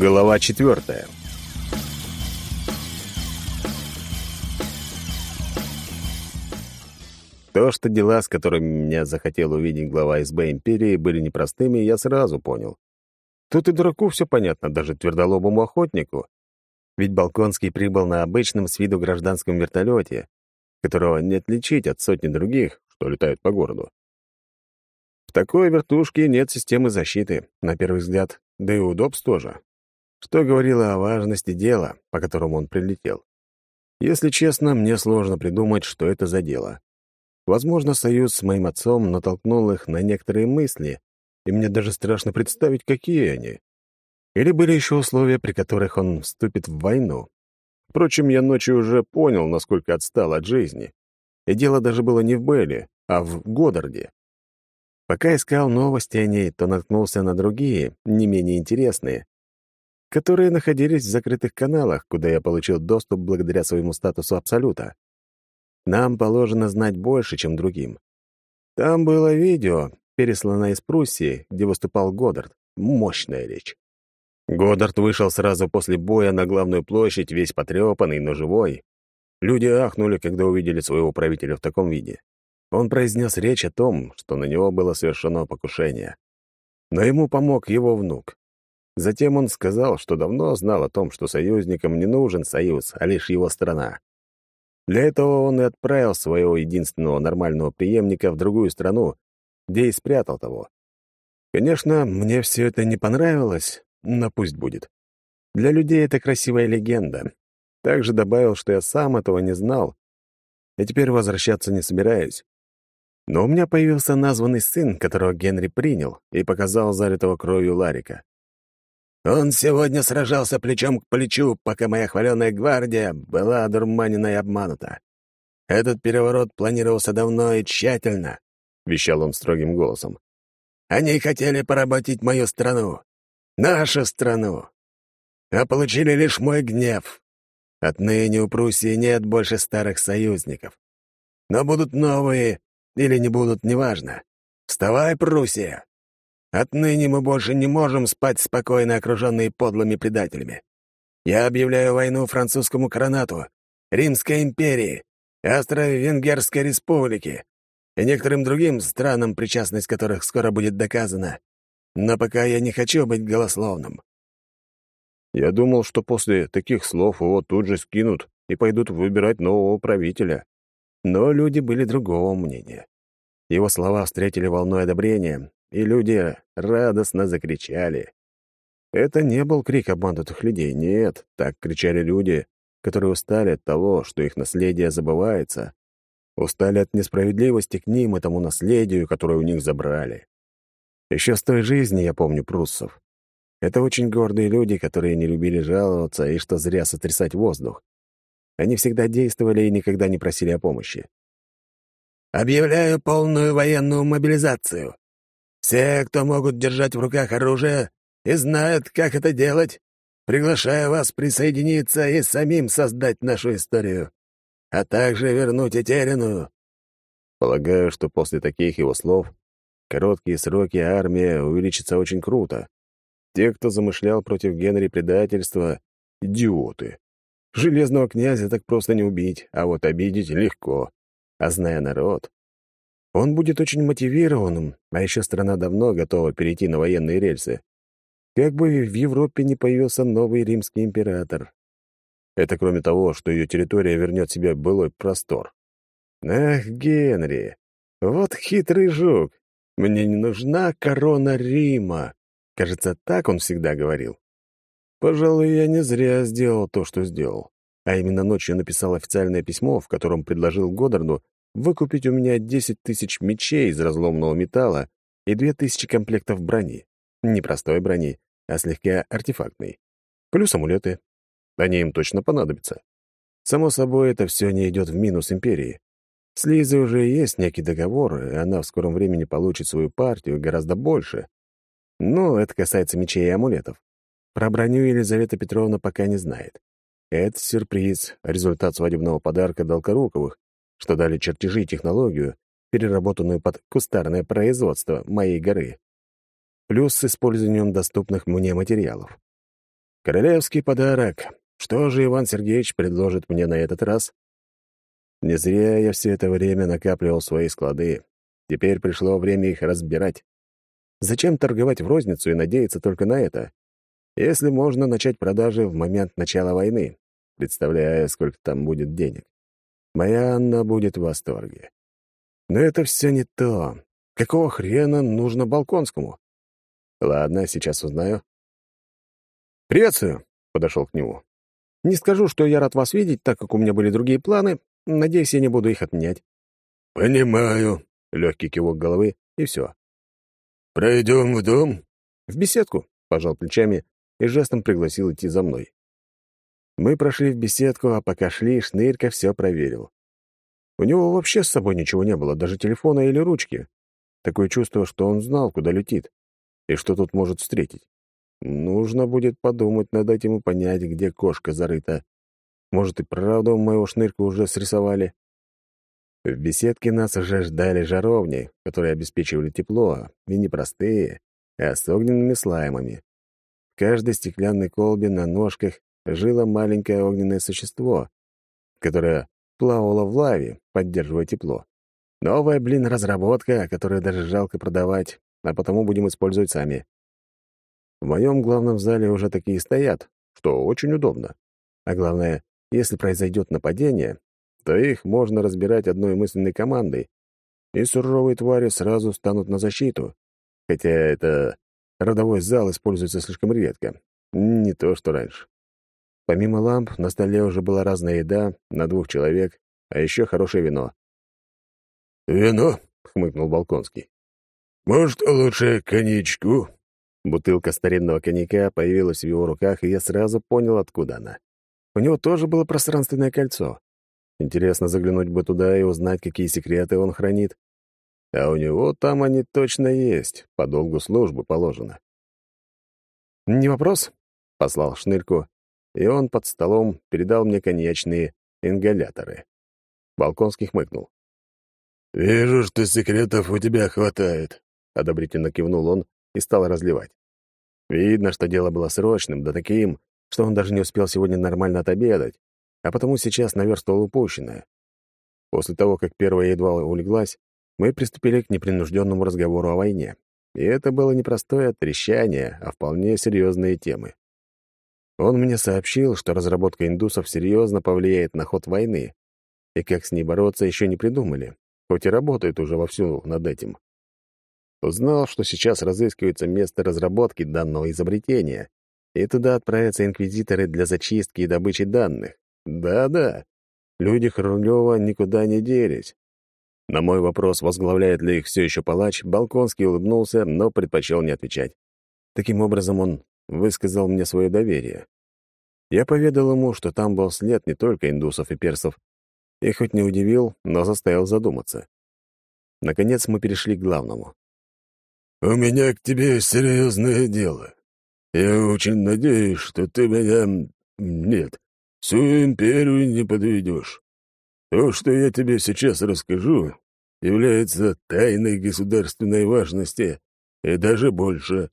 Глава четвертая. То, что дела, с которыми меня захотел увидеть глава СБ Империи, были непростыми, я сразу понял. Тут и дураку все понятно, даже твердолобому охотнику. Ведь Балконский прибыл на обычном с виду гражданском вертолете, которого не отличить от сотни других, что летают по городу. В такой вертушке нет системы защиты, на первый взгляд, да и удобств тоже. Что говорило о важности дела, по которому он прилетел. Если честно, мне сложно придумать, что это за дело. Возможно, союз с моим отцом натолкнул их на некоторые мысли, и мне даже страшно представить, какие они. Или были еще условия, при которых он вступит в войну. Впрочем, я ночью уже понял, насколько отстал от жизни. И дело даже было не в Белле, а в Годдарде. Пока искал новости о ней, то наткнулся на другие, не менее интересные, которые находились в закрытых каналах, куда я получил доступ благодаря своему статусу Абсолюта. Нам положено знать больше, чем другим. Там было видео, пересланное из Пруссии, где выступал Годдард. Мощная речь. Годдард вышел сразу после боя на главную площадь, весь потрепанный, но живой. Люди ахнули, когда увидели своего правителя в таком виде. Он произнес речь о том, что на него было совершено покушение. Но ему помог его внук. Затем он сказал, что давно знал о том, что союзникам не нужен союз, а лишь его страна. Для этого он и отправил своего единственного нормального преемника в другую страну, где и спрятал того. Конечно, мне все это не понравилось, но пусть будет. Для людей это красивая легенда. Также добавил, что я сам этого не знал, и теперь возвращаться не собираюсь. Но у меня появился названный сын, которого Генри принял и показал залитого кровью Ларика. Он сегодня сражался плечом к плечу, пока моя хваленая гвардия была одурманена и обманута. Этот переворот планировался давно и тщательно, — вещал он строгим голосом. Они хотели поработить мою страну, нашу страну, а получили лишь мой гнев. Отныне у Пруссии нет больше старых союзников. Но будут новые или не будут, неважно. Вставай, Пруссия! Отныне мы больше не можем спать спокойно, окруженные подлыми предателями. Я объявляю войну французскому коронату, Римской империи, Австро-Венгерской республике и некоторым другим странам, причастность которых скоро будет доказана. Но пока я не хочу быть голословным. Я думал, что после таких слов его тут же скинут и пойдут выбирать нового правителя. Но люди были другого мнения. Его слова встретили волной одобрения, и люди радостно закричали. Это не был крик обманутых людей, нет, так кричали люди, которые устали от того, что их наследие забывается, устали от несправедливости к ним, этому наследию, которое у них забрали. Еще с той жизни я помню пруссов. Это очень гордые люди, которые не любили жаловаться и что зря сотрясать воздух. Они всегда действовали и никогда не просили о помощи. «Объявляю полную военную мобилизацию. Все, кто могут держать в руках оружие и знают, как это делать, приглашаю вас присоединиться и самим создать нашу историю, а также вернуть Этерину». Полагаю, что после таких его слов короткие сроки армия увеличится очень круто. Те, кто замышлял против Генри предательства — идиоты. Железного князя так просто не убить, а вот обидеть легко. А зная народ, он будет очень мотивированным, а еще страна давно готова перейти на военные рельсы. Как бы в Европе не появился новый римский император. Это кроме того, что ее территория вернет себе былой простор. Ах, Генри, вот хитрый жук. Мне не нужна корона Рима. Кажется, так он всегда говорил. Пожалуй, я не зря сделал то, что сделал. А именно ночью написал официальное письмо, в котором предложил Годдарду выкупить у меня 10 тысяч мечей из разломного металла и 2 тысячи комплектов брони. Не простой брони, а слегка артефактной. Плюс амулеты. Они им точно понадобятся. Само собой, это все не идет в минус империи. С Лизой уже есть некий договор, и она в скором времени получит свою партию гораздо больше. Но это касается мечей и амулетов. Про броню Елизавета Петровна пока не знает. Это сюрприз, результат свадебного подарка Долкоруковых, что дали чертежи и технологию, переработанную под кустарное производство моей горы, плюс с использованием доступных мне материалов. Королевский подарок. Что же Иван Сергеевич предложит мне на этот раз? Не зря я все это время накапливал свои склады. Теперь пришло время их разбирать. Зачем торговать в розницу и надеяться только на это? Если можно начать продажи в момент начала войны, представляя, сколько там будет денег. Моя Анна будет в восторге. Но это все не то. Какого хрена нужно Балконскому? Ладно, сейчас узнаю. «Приветствую», — подошел к нему. «Не скажу, что я рад вас видеть, так как у меня были другие планы. Надеюсь, я не буду их отменять». «Понимаю», — легкий кивок головы, и все. «Пройдем в дом?» «В беседку», — пожал плечами и жестом пригласил идти за мной. Мы прошли в беседку, а пока шли, Шнырька все проверил. У него вообще с собой ничего не было, даже телефона или ручки. Такое чувство, что он знал, куда летит и что тут может встретить. Нужно будет подумать над этим и понять, где кошка зарыта. Может, и правда моего шнырка уже срисовали. В беседке нас уже ждали жаровни, которые обеспечивали тепло, и не простые, а с огненными слаймами. В каждой стеклянной колбе на ножках жило маленькое огненное существо, которое плавало в лаве, поддерживая тепло. Новая, блин, разработка, которую даже жалко продавать, а потому будем использовать сами. В моем главном зале уже такие стоят, что очень удобно. А главное, если произойдет нападение, то их можно разбирать одной мысленной командой, и суровые твари сразу станут на защиту. Хотя это родовой зал используется слишком редко. Не то, что раньше. Помимо ламп, на столе уже была разная еда на двух человек, а еще хорошее вино. «Вино?» — хмыкнул Балконский. «Может, лучше коньячку?» Бутылка старинного коньяка появилась в его руках, и я сразу понял, откуда она. У него тоже было пространственное кольцо. Интересно заглянуть бы туда и узнать, какие секреты он хранит. А у него там они точно есть, по долгу службы положено. «Не вопрос», — послал Шнырьку, и он под столом передал мне коньячные ингаляторы. Балконский хмыкнул. «Вижу, что секретов у тебя хватает», — одобрительно кивнул он и стал разливать. Видно, что дело было срочным, да таким, что он даже не успел сегодня нормально отобедать, а потому сейчас наверстывал упущенное. После того, как первая едва улеглась, мы приступили к непринужденному разговору о войне. И это было не простое трещание, а вполне серьезные темы. Он мне сообщил, что разработка индусов серьезно повлияет на ход войны, и как с ней бороться еще не придумали, хоть и работают уже вовсю над этим. Узнал, что сейчас разыскивается место разработки данного изобретения, и туда отправятся инквизиторы для зачистки и добычи данных. Да-да, люди Хрулева никуда не делись. На мой вопрос, возглавляет ли их все еще палач, Балконский улыбнулся, но предпочел не отвечать. Таким образом, он высказал мне свое доверие. Я поведал ему, что там был след не только индусов и персов, и хоть не удивил, но заставил задуматься. Наконец мы перешли к главному. «У меня к тебе серьезное дело. Я очень надеюсь, что ты меня... Нет, всю империю не подведешь. То, что я тебе сейчас расскажу, является тайной государственной важности и даже больше.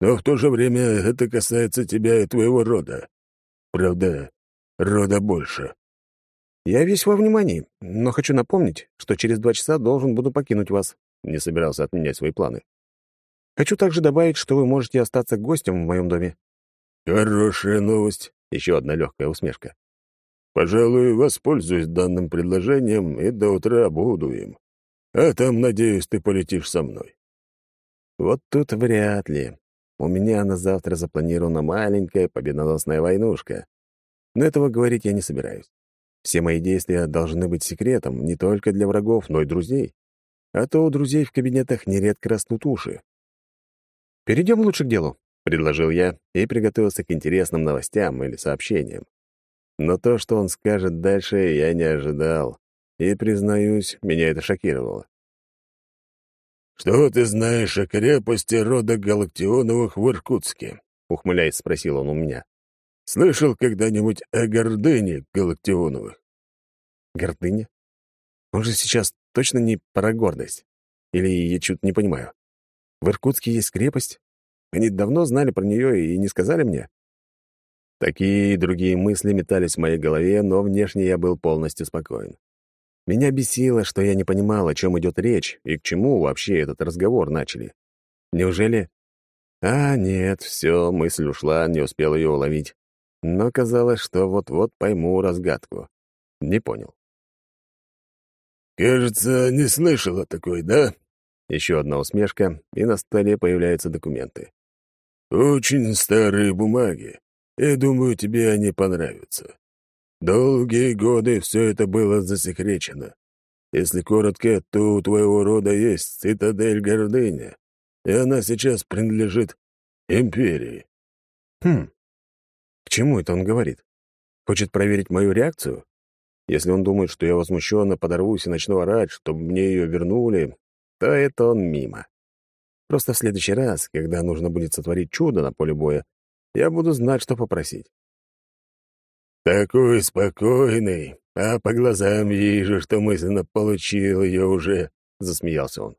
Но в то же время это касается тебя и твоего рода. Правда, рода больше. Я весь во внимании, но хочу напомнить, что через два часа должен буду покинуть вас. Не собирался отменять свои планы. Хочу также добавить, что вы можете остаться гостем в моем доме. Хорошая новость. Еще одна легкая усмешка. Пожалуй, воспользуюсь данным предложением и до утра буду им. А там, надеюсь, ты полетишь со мной. Вот тут вряд ли. У меня на завтра запланирована маленькая победоносная войнушка. Но этого говорить я не собираюсь. Все мои действия должны быть секретом не только для врагов, но и друзей. А то у друзей в кабинетах нередко растут уши. «Перейдем лучше к делу», — предложил я и приготовился к интересным новостям или сообщениям. Но то, что он скажет дальше, я не ожидал. И, признаюсь, меня это шокировало. «Что ты знаешь о крепости рода Галактионовых в Иркутске?» — ухмыляясь, спросил он у меня. «Слышал когда-нибудь о гордыне Галактионовых?» «Гордыня? Он же сейчас точно не про гордость. Или я чуть не понимаю. В Иркутске есть крепость? Они давно знали про нее и не сказали мне?» Такие и другие мысли метались в моей голове, но внешне я был полностью спокоен. Меня бесило, что я не понимал, о чем идет речь и к чему вообще этот разговор начали. Неужели... А, нет, все, мысль ушла, не успел ее уловить. Но казалось, что вот-вот пойму разгадку. Не понял. «Кажется, не слышал о такой, да?» Еще одна усмешка, и на столе появляются документы. «Очень старые бумаги. Я думаю, тебе они понравятся. Долгие годы все это было засекречено. Если коротко, то у твоего рода есть цитадель гордыня, и она сейчас принадлежит империи». «Хм. К чему это он говорит? Хочет проверить мою реакцию? Если он думает, что я возмущенно подорвусь и начну орать, чтобы мне ее вернули, то это он мимо. Просто в следующий раз, когда нужно будет сотворить чудо на поле боя, я буду знать, что попросить. «Такой спокойный, а по глазам вижу, что мысленно получил ее уже», — засмеялся он.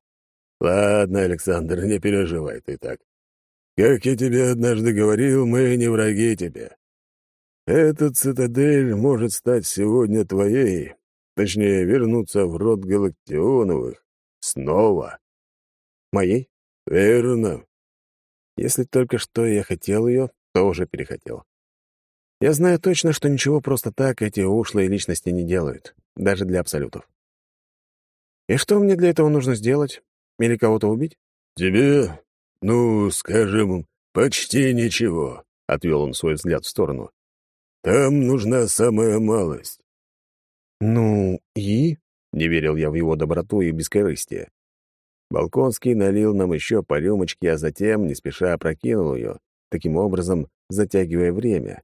«Ладно, Александр, не переживай ты так. Как я тебе однажды говорил, мы не враги тебе. Этот цитадель может стать сегодня твоей, точнее, вернуться в род Галактионовых. Снова. Моей? Верно. Если только что я хотел ее, то уже перехотел. Я знаю точно, что ничего просто так эти ушлые личности не делают, даже для абсолютов. И что мне для этого нужно сделать? Или кого-то убить? Тебе, ну, скажем, почти ничего, — отвел он свой взгляд в сторону. Там нужна самая малость». «Ну и?» — не верил я в его доброту и бескорыстие. Балконский налил нам еще по рюмочке, а затем, не спеша, опрокинул ее, таким образом затягивая время.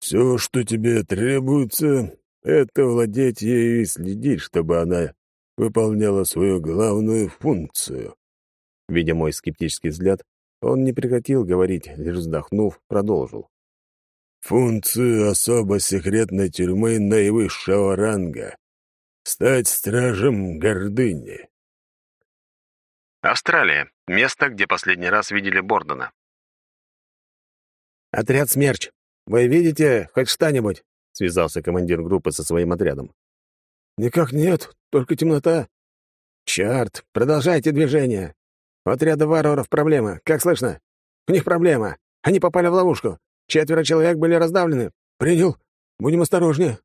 «Все, что тебе требуется, это владеть ею и следить, чтобы она выполняла свою главную функцию». Видя мой скептический взгляд, он не прекратил говорить, лишь вздохнув, продолжил функцию особо секретной тюрьмы наивысшего ранга — стать стражем гордыни. Австралия. Место, где последний раз видели Бордона. «Отряд «Смерч». Вы видите хоть что-нибудь?» — связался командир группы со своим отрядом. «Никак нет, только темнота». «Черт, продолжайте движение. У отряда варваров проблема. Как слышно? У них проблема. Они попали в ловушку. Четверо человек были раздавлены. Принял. Будем осторожнее.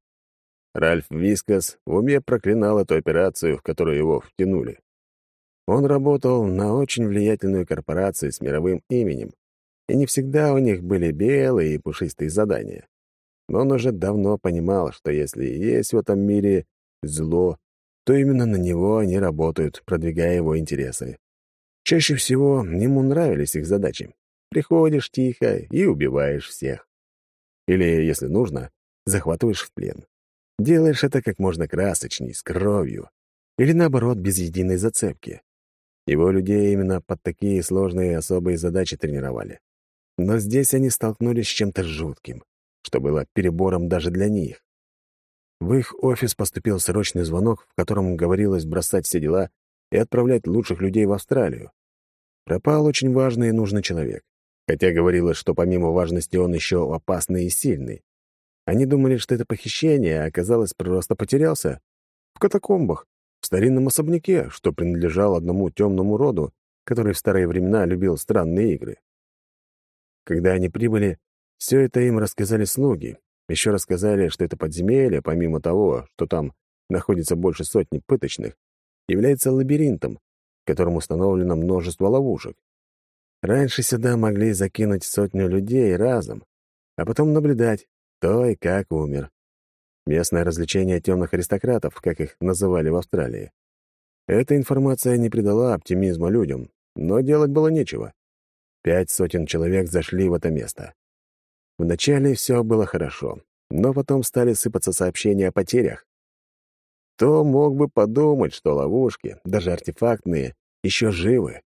Ральф Вискас в уме проклинал эту операцию, в которую его втянули. Он работал на очень влиятельную корпорацию с мировым именем, и не всегда у них были белые и пушистые задания. Но он уже давно понимал, что если есть в этом мире зло, то именно на него они работают, продвигая его интересы. Чаще всего ему нравились их задачи. Приходишь тихо и убиваешь всех. Или, если нужно, захватываешь в плен. Делаешь это как можно красочней, с кровью. Или, наоборот, без единой зацепки. Его людей именно под такие сложные особые задачи тренировали. Но здесь они столкнулись с чем-то жутким, что было перебором даже для них. В их офис поступил срочный звонок, в котором говорилось бросать все дела и отправлять лучших людей в Австралию. Пропал очень важный и нужный человек хотя говорилось, что помимо важности он еще опасный и сильный. Они думали, что это похищение, а оказалось, просто потерялся. В катакомбах, в старинном особняке, что принадлежал одному темному роду, который в старые времена любил странные игры. Когда они прибыли, все это им рассказали слуги. Еще рассказали, что это подземелье, помимо того, что там находится больше сотни пыточных, является лабиринтом, в котором установлено множество ловушек. Раньше сюда могли закинуть сотню людей разом, а потом наблюдать, кто и как умер. Местное развлечение темных аристократов, как их называли в Австралии. Эта информация не придала оптимизма людям, но делать было нечего. Пять сотен человек зашли в это место. Вначале все было хорошо, но потом стали сыпаться сообщения о потерях. Кто мог бы подумать, что ловушки, даже артефактные, еще живы?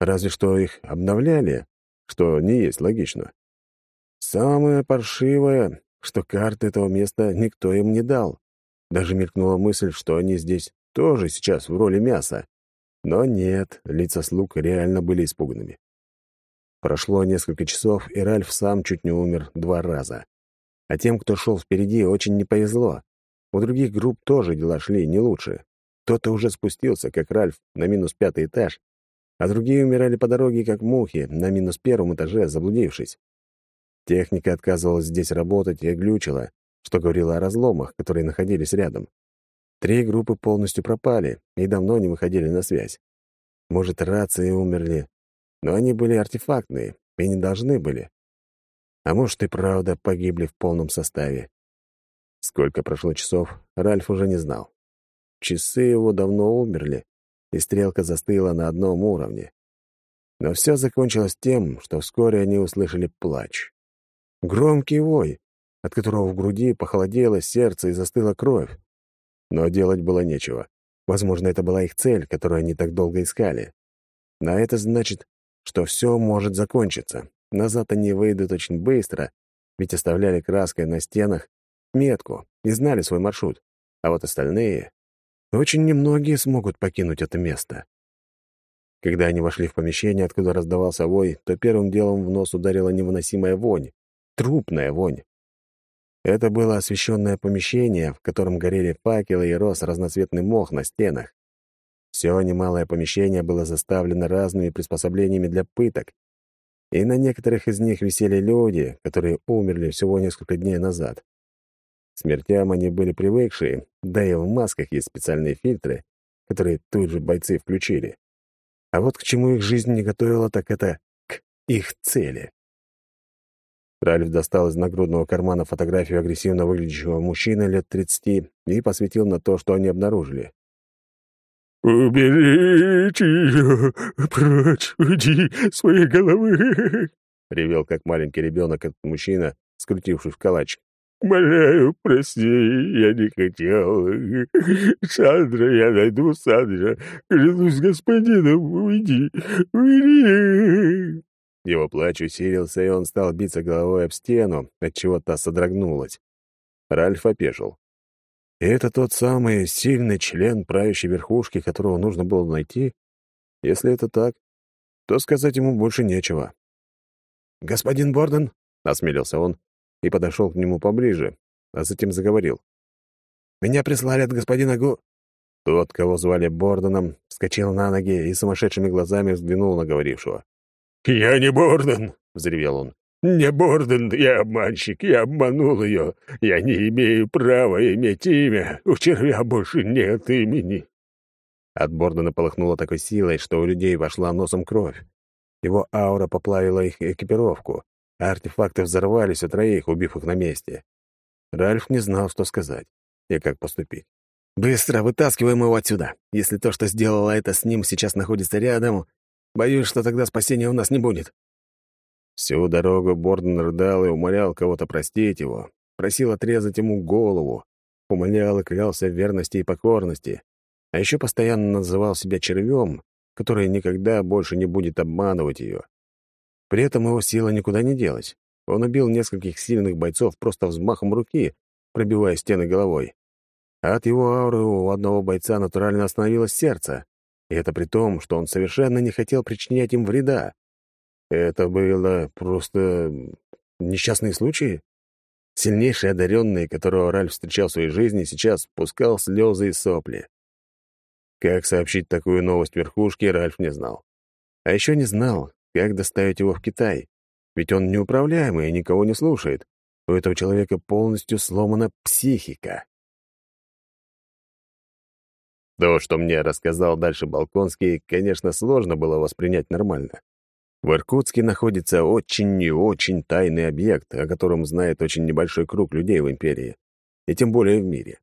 Разве что их обновляли, что не есть логично. Самое паршивое, что карты этого места никто им не дал. Даже мелькнула мысль, что они здесь тоже сейчас в роли мяса. Но нет, лица слуг реально были испуганными. Прошло несколько часов, и Ральф сам чуть не умер два раза. А тем, кто шел впереди, очень не повезло. У других групп тоже дела шли не лучше. Кто-то уже спустился, как Ральф, на минус пятый этаж, а другие умирали по дороге, как мухи, на минус первом этаже, заблудившись. Техника отказывалась здесь работать и глючила, что говорило о разломах, которые находились рядом. Три группы полностью пропали и давно не выходили на связь. Может, рации умерли, но они были артефактные и не должны были. А может, и правда погибли в полном составе. Сколько прошло часов, Ральф уже не знал. Часы его давно умерли, и стрелка застыла на одном уровне. Но все закончилось тем, что вскоре они услышали плач. Громкий вой, от которого в груди похолодело сердце и застыла кровь. Но делать было нечего. Возможно, это была их цель, которую они так долго искали. Но это значит, что все может закончиться. Назад они выйдут очень быстро, ведь оставляли краской на стенах метку и знали свой маршрут. А вот остальные... Очень немногие смогут покинуть это место. Когда они вошли в помещение, откуда раздавался вой, то первым делом в нос ударила невыносимая вонь. Трупная вонь. Это было освещенное помещение, в котором горели факелы и рос разноцветный мох на стенах. Все немалое помещение было заставлено разными приспособлениями для пыток, и на некоторых из них висели люди, которые умерли всего несколько дней назад. Смертям они были привыкшие, да и в масках есть специальные фильтры, которые тут же бойцы включили. А вот к чему их жизнь не готовила, так это к их цели. Ральф достал из нагрудного кармана фотографию агрессивно выглядящего мужчины лет тридцати и посветил на то, что они обнаружили. «Уберите ее прочь, уйди своей головы!» — ревел, как маленький ребенок этот мужчина, скрутивший в калач. «Моляю, прости, я не хотел. Сандра, я найду Сандра. Клянусь господином, уйди, уйди!» Его плач усилился, и он стал биться головой об стену, отчего та содрогнулась. Ральф опешил. И это тот самый сильный член правящей верхушки, которого нужно было найти? Если это так, то сказать ему больше нечего. «Господин Борден?» — осмелился он и подошел к нему поближе, а затем заговорил. «Меня прислали от господина Гу...» Тот, кого звали Борденом, вскочил на ноги и сумасшедшими глазами взглянул на говорившего. «Я не Борден!» — взревел он. «Не Борден, я обманщик, я обманул ее. Я не имею права иметь имя. У червя больше нет имени». От Бордена полыхнуло такой силой, что у людей вошла носом кровь. Его аура поплавила их экипировку, а артефакты взорвались у троих, убив их на месте. Ральф не знал, что сказать и как поступить. «Быстро вытаскиваем его отсюда. Если то, что сделала это с ним, сейчас находится рядом, боюсь, что тогда спасения у нас не будет». Всю дорогу Борден рыдал и умолял кого-то простить его, просил отрезать ему голову, умолял и клялся в верности и покорности, а еще постоянно называл себя червем, который никогда больше не будет обманывать ее. При этом его сила никуда не делась. Он убил нескольких сильных бойцов просто взмахом руки, пробивая стены головой. А от его ауры у одного бойца натурально остановилось сердце. И это при том, что он совершенно не хотел причинять им вреда. Это было просто несчастные случаи. Сильнейший одаренный, которого Ральф встречал в своей жизни, сейчас пускал слезы и сопли. Как сообщить такую новость верхушке, Ральф не знал. А еще не знал, как доставить его в Китай? Ведь он неуправляемый и никого не слушает. У этого человека полностью сломана психика. То, что мне рассказал дальше Балконский, конечно, сложно было воспринять нормально. В Иркутске находится очень и очень тайный объект, о котором знает очень небольшой круг людей в империи, и тем более в мире.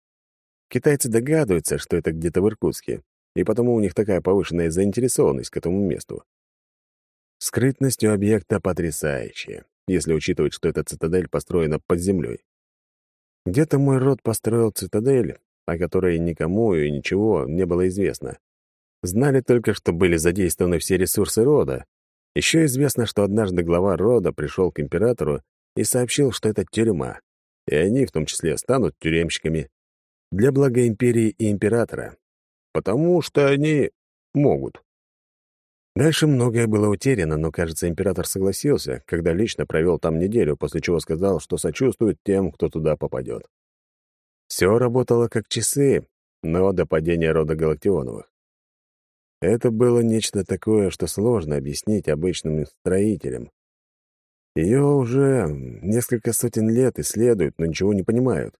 Китайцы догадываются, что это где-то в Иркутске, и потому у них такая повышенная заинтересованность к этому месту. Скрытность у объекта потрясающая, если учитывать, что эта цитадель построена под землей. Где-то мой род построил цитадель, о которой никому и ничего не было известно. Знали только, что были задействованы все ресурсы рода. Еще известно, что однажды глава рода пришел к императору и сообщил, что это тюрьма, и они, в том числе, станут тюремщиками для блага империи и императора, потому что они могут. Дальше многое было утеряно, но, кажется, император согласился, когда лично провел там неделю, после чего сказал, что сочувствует тем, кто туда попадет. Все работало как часы, но до падения рода Галактионовых. Это было нечто такое, что сложно объяснить обычным строителям. Ее уже несколько сотен лет исследуют, но ничего не понимают.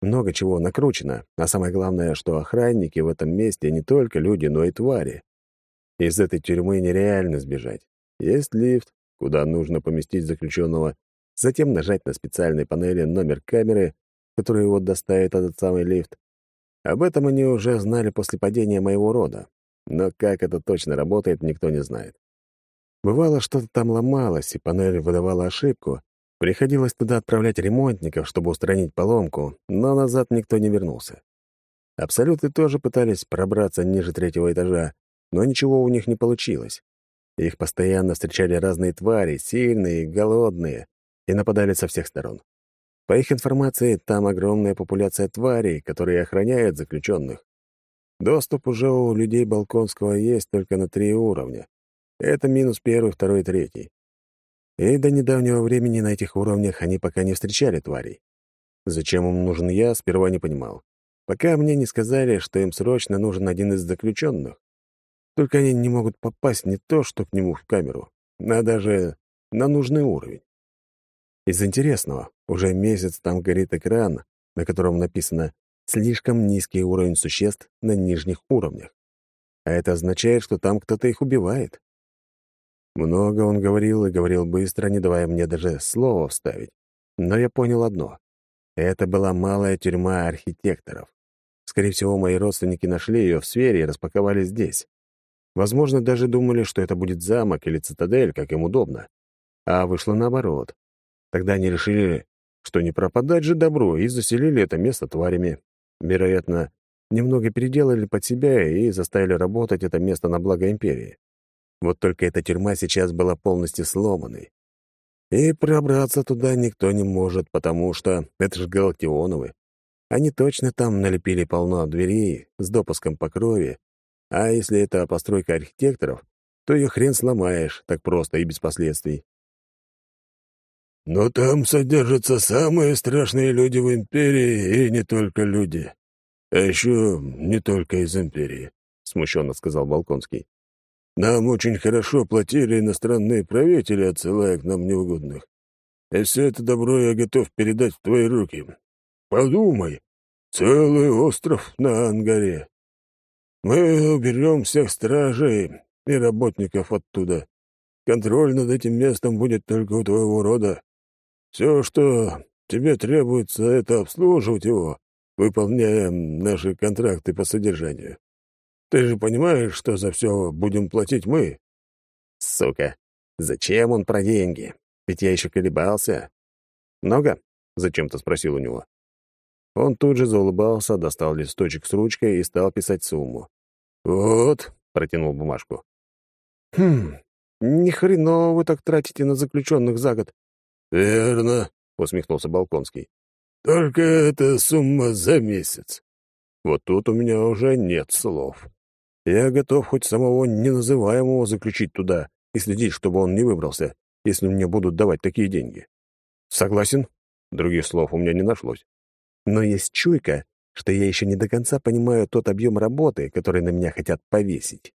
Много чего накручено, а самое главное, что охранники в этом месте не только люди, но и твари. Из этой тюрьмы нереально сбежать. Есть лифт, куда нужно поместить заключенного, затем нажать на специальной панели номер камеры, который его доставит этот самый лифт. Об этом они уже знали после падения моего рода, но как это точно работает, никто не знает. Бывало, что-то там ломалось, и панель выдавала ошибку. Приходилось туда отправлять ремонтников, чтобы устранить поломку, но назад никто не вернулся. Абсолюты тоже пытались пробраться ниже третьего этажа, но ничего у них не получилось. Их постоянно встречали разные твари, сильные, голодные, и нападали со всех сторон. По их информации, там огромная популяция тварей, которые охраняют заключенных. Доступ уже у людей Балконского есть только на три уровня. Это минус первый, второй третий. И до недавнего времени на этих уровнях они пока не встречали тварей. Зачем им нужен я, сперва не понимал. Пока мне не сказали, что им срочно нужен один из заключенных. Только они не могут попасть не то, что к нему в камеру, а даже на нужный уровень. Из интересного, уже месяц там горит экран, на котором написано «Слишком низкий уровень существ на нижних уровнях». А это означает, что там кто-то их убивает. Много он говорил и говорил быстро, не давая мне даже слова вставить. Но я понял одно. Это была малая тюрьма архитекторов. Скорее всего, мои родственники нашли ее в сфере и распаковали здесь. Возможно, даже думали, что это будет замок или цитадель, как им удобно. А вышло наоборот. Тогда они решили, что не пропадать же добро, и заселили это место тварями. Вероятно, немного переделали под себя и заставили работать это место на благо империи. Вот только эта тюрьма сейчас была полностью сломанной. И пробраться туда никто не может, потому что это же Галактионовы. Они точно там налепили полно дверей с допуском по крови, а если это постройка архитекторов, то ее хрен сломаешь так просто и без последствий. «Но там содержатся самые страшные люди в Империи, и не только люди. А еще не только из Империи», — смущенно сказал Балконский. «Нам очень хорошо платили иностранные правители, отсылая к нам неугодных. И все это добро я готов передать в твои руки. Подумай, целый остров на Ангаре. Мы уберем всех стражей и работников оттуда. Контроль над этим местом будет только у твоего рода. Все, что тебе требуется, это обслуживать его, выполняя наши контракты по содержанию. Ты же понимаешь, что за все будем платить мы?» «Сука, зачем он про деньги? Ведь я еще колебался». «Много?» — зачем-то спросил у него. Он тут же заулыбался, достал листочек с ручкой и стал писать сумму. «Вот», — протянул бумажку. «Хм, ни хрена вы так тратите на заключенных за год». «Верно», — усмехнулся Балконский. «Только это сумма за месяц». Вот тут у меня уже нет слов. Я готов хоть самого неназываемого заключить туда и следить, чтобы он не выбрался, если мне будут давать такие деньги. Согласен? Других слов у меня не нашлось. Но есть чуйка, что я еще не до конца понимаю тот объем работы, который на меня хотят повесить.